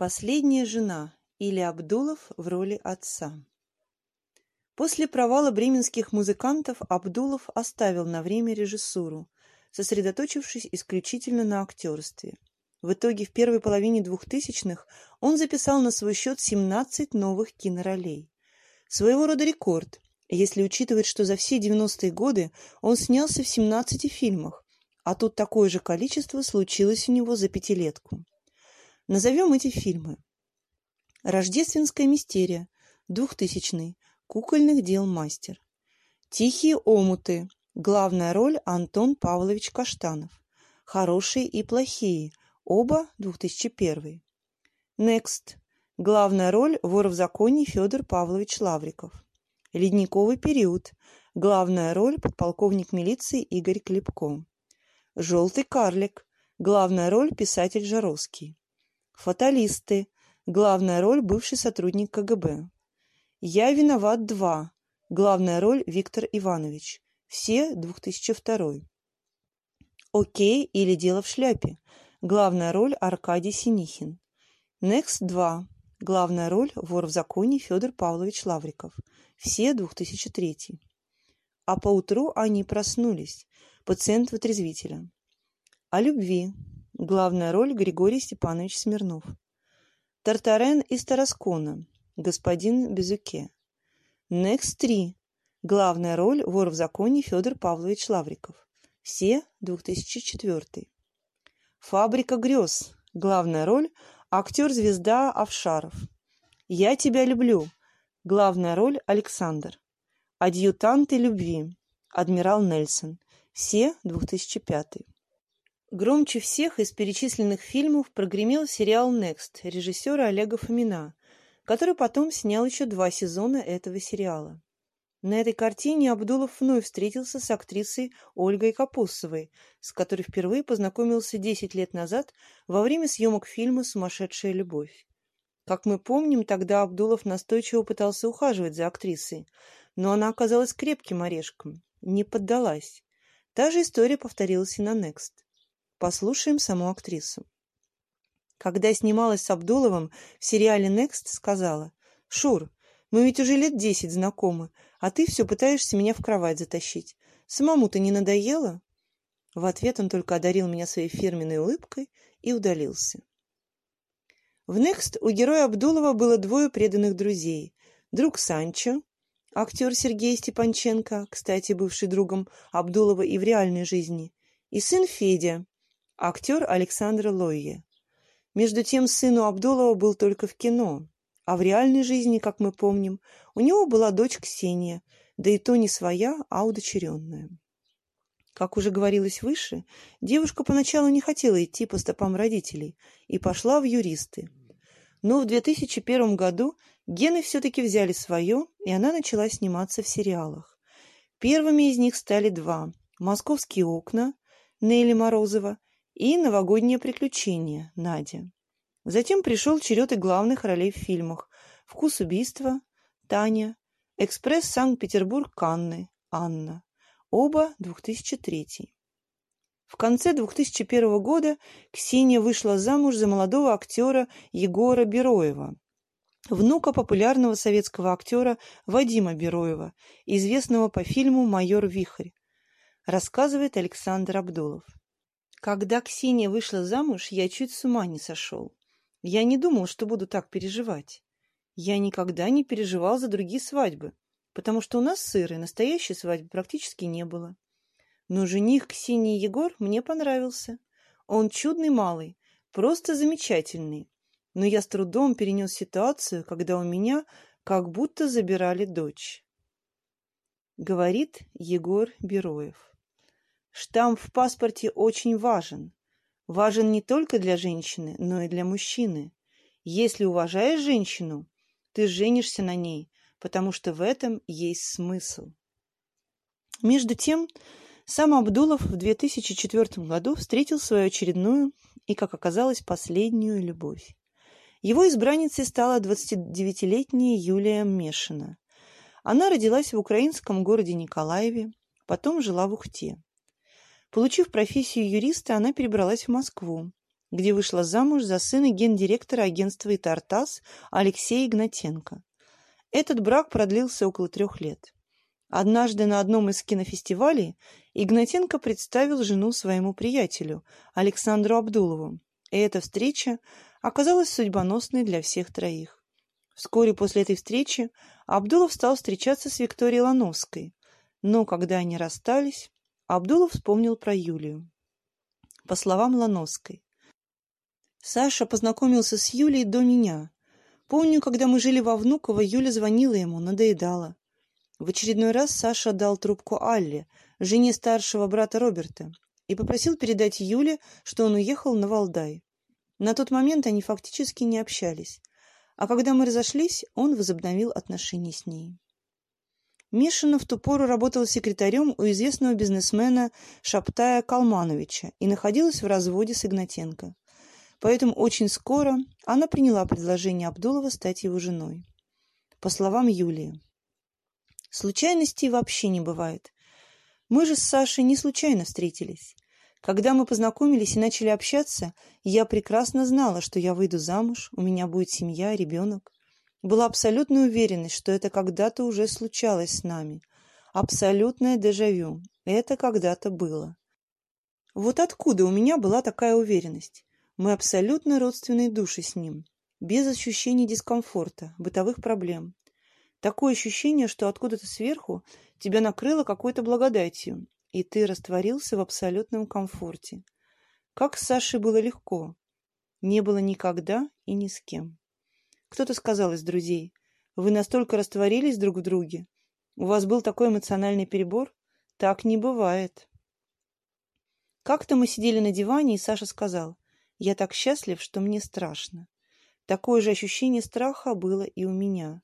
Последняя жена или Абдулов в роли отца. После провала бременских музыкантов Абдулов оставил на время режиссуру, сосредоточившись исключительно на актерстве. В итоге в первой половине двухтысячных он записал на свой счет 17 новых киноролей. Своего рода рекорд, если учитывать, что за все 90-е годы он снялся в 17 фильмах, а тут такое же количество случилось у него за пятилетку. Назовем эти фильмы. «Рождественская мистерия», 2000 «Кукольных дел мастер». «Тихие омуты», главная роль Антон Павлович Каштанов. «Хорошие и плохие», оба 2001. «Next», главная роль вор в законе Федор Павлович Лавриков. «Ледниковый период», главная роль подполковник милиции Игорь Клепко. «Желтый карлик», главная роль писатель Жаровский. Фаталисты. Главная роль – бывший сотрудник КГБ. Я виноват два. Главная роль – Виктор Иванович. Все 2002. Окей или дело в шляпе. Главная роль – Аркадий Синихин. Next 2. Главная роль – вор в законе Федор Павлович Лавриков. Все 2003. А поутру они проснулись. Пациент вытрезвителя. О любви. Главная роль Григорий Степанович Смирнов. Тартарен из Тараскона. Господин Безуке. Next 3. Главная роль вор в законе Федор Павлович Лавриков. Все 2004. Фабрика грез. Главная роль актер-звезда Авшаров. Я тебя люблю. Главная роль Александр. Адъютанты любви. Адмирал Нельсон. Все 2005. Громче всех из перечисленных фильмов прогремел сериал «Next» режиссера Олега Фомина, который потом снял еще два сезона этого сериала. На этой картине Абдулов вновь встретился с актрисой Ольгой Капусовой, с которой впервые познакомился 10 лет назад во время съемок фильма «Сумасшедшая любовь». Как мы помним, тогда Абдулов настойчиво пытался ухаживать за актрисой, но она оказалась крепким орешком, не поддалась. Та же история повторилась и на «Next». Послушаем саму актрису. Когда снималась с Абдуловым в сериале «Next», сказала, «Шур, мы ведь уже лет десять знакомы, а ты все пытаешься меня в кровать затащить. Самому-то не надоело?» В ответ он только одарил меня своей фирменной улыбкой и удалился. В «Next» у героя Абдулова было двое преданных друзей. Друг Санчо, актер Сергей Степанченко, кстати, бывший другом Абдулова и в реальной жизни, и сын Федя, актер Александр Лойе. Между тем, сыну Абдулова был только в кино, а в реальной жизни, как мы помним, у него была дочь Ксения, да и то не своя, а удочеренная. Как уже говорилось выше, девушка поначалу не хотела идти по стопам родителей и пошла в юристы. Но в 2001 году гены все-таки взяли свое, и она начала сниматься в сериалах. Первыми из них стали два «Московские окна» Нелли Морозова и «Новогоднее приключение» Надя. Затем пришел черед и главных ролей в фильмах «Вкус убийства» Таня, «Экспресс Санкт-Петербург» Канны Анна. Оба 2003. В конце 2001 года Ксения вышла замуж за молодого актера Егора Бероева, внука популярного советского актера Вадима Бероева, известного по фильму «Майор Вихрь», рассказывает Александр Абдулов. Когда Ксения вышла замуж, я чуть с ума не сошел. Я не думал, что буду так переживать. Я никогда не переживал за другие свадьбы, потому что у нас с Ирой настоящей свадьбы практически не было. Но жених Ксении Егор мне понравился. Он чудный малый, просто замечательный. Но я с трудом перенес ситуацию, когда у меня как будто забирали дочь. Говорит Егор Бероев. Штамп в паспорте очень важен. Важен не только для женщины, но и для мужчины. Если уважаешь женщину, ты женишься на ней, потому что в этом есть смысл. Между тем, сам Абдулов в 2004 году встретил свою очередную и, как оказалось, последнюю любовь. Его избранницей стала 29-летняя Юлия Мешина. Она родилась в украинском городе Николаеве, потом жила в Ухте. Получив профессию юриста, она перебралась в Москву, где вышла замуж за сына гендиректора агентства «Итартас» Алексея Игнатенко. Этот брак продлился около трех лет. Однажды на одном из кинофестивалей Игнатенко представил жену своему приятелю, Александру Абдулову, и эта встреча оказалась судьбоносной для всех троих. Вскоре после этой встречи Абдулов стал встречаться с Викторией Лановской, но когда они расстались, Абдулов вспомнил про Юлию. По словам Лановской, Саша познакомился с Юлей до меня. Помню, когда мы жили во Внуково, Юля звонила ему, надоедала. В очередной раз Саша дал трубку Алле, жене старшего брата Роберта, и попросил передать Юле, что он уехал на Валдай. На тот момент они фактически не общались, а когда мы разошлись, он возобновил отношения с ней. Мишина в ту пору работала секретарем у известного бизнесмена Шаптая Калмановича и находилась в разводе с Игнатенко. Поэтому очень скоро она приняла предложение Абдулова стать его женой. По словам Юлии, случайностей вообще не бывает. Мы же с Сашей не случайно встретились. Когда мы познакомились и начали общаться, я прекрасно знала, что я выйду замуж, у меня будет семья, ребенок. Была абсолютная уверенность, что это когда-то уже случалось с нами. Абсолютное дежавю. Это когда-то было. Вот откуда у меня была такая уверенность? Мы абсолютно родственные души с ним, без ощущений дискомфорта, бытовых проблем. Такое ощущение, что откуда-то сверху тебя накрыло какой-то благодатью, и ты растворился в абсолютном комфорте. Как с Сашей было легко. Не было никогда и ни с кем. Кто-то сказал из друзей, вы настолько растворились друг в друге, у вас был такой эмоциональный перебор? Так не бывает. Как-то мы сидели на диване, и Саша сказал, я так счастлив, что мне страшно. Такое же ощущение страха было и у меня.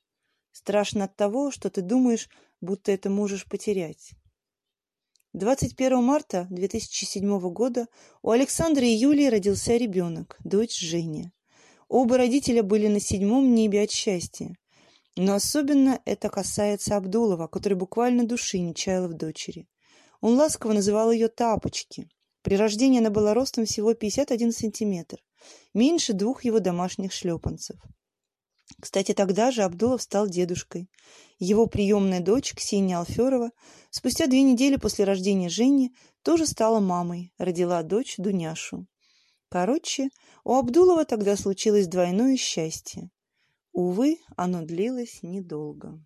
Страшно от того, что ты думаешь, будто это можешь потерять. 21 марта 2007 года у Александра и Юлии родился ребенок, дочь Женя. Оба родителя были на седьмом небе от счастья. Но особенно это касается Абдулова, который буквально души не чаял в дочери. Он ласково называл ее «тапочки». При рождении она была ростом всего 51 сантиметр, меньше двух его домашних шлепанцев. Кстати, тогда же Абдулов стал дедушкой. Его приемная дочь Ксения Алферова спустя две недели после рождения Жени тоже стала мамой, родила дочь Дуняшу. Короче, у Абдулова тогда случилось двойное счастье. Увы, оно длилось недолго.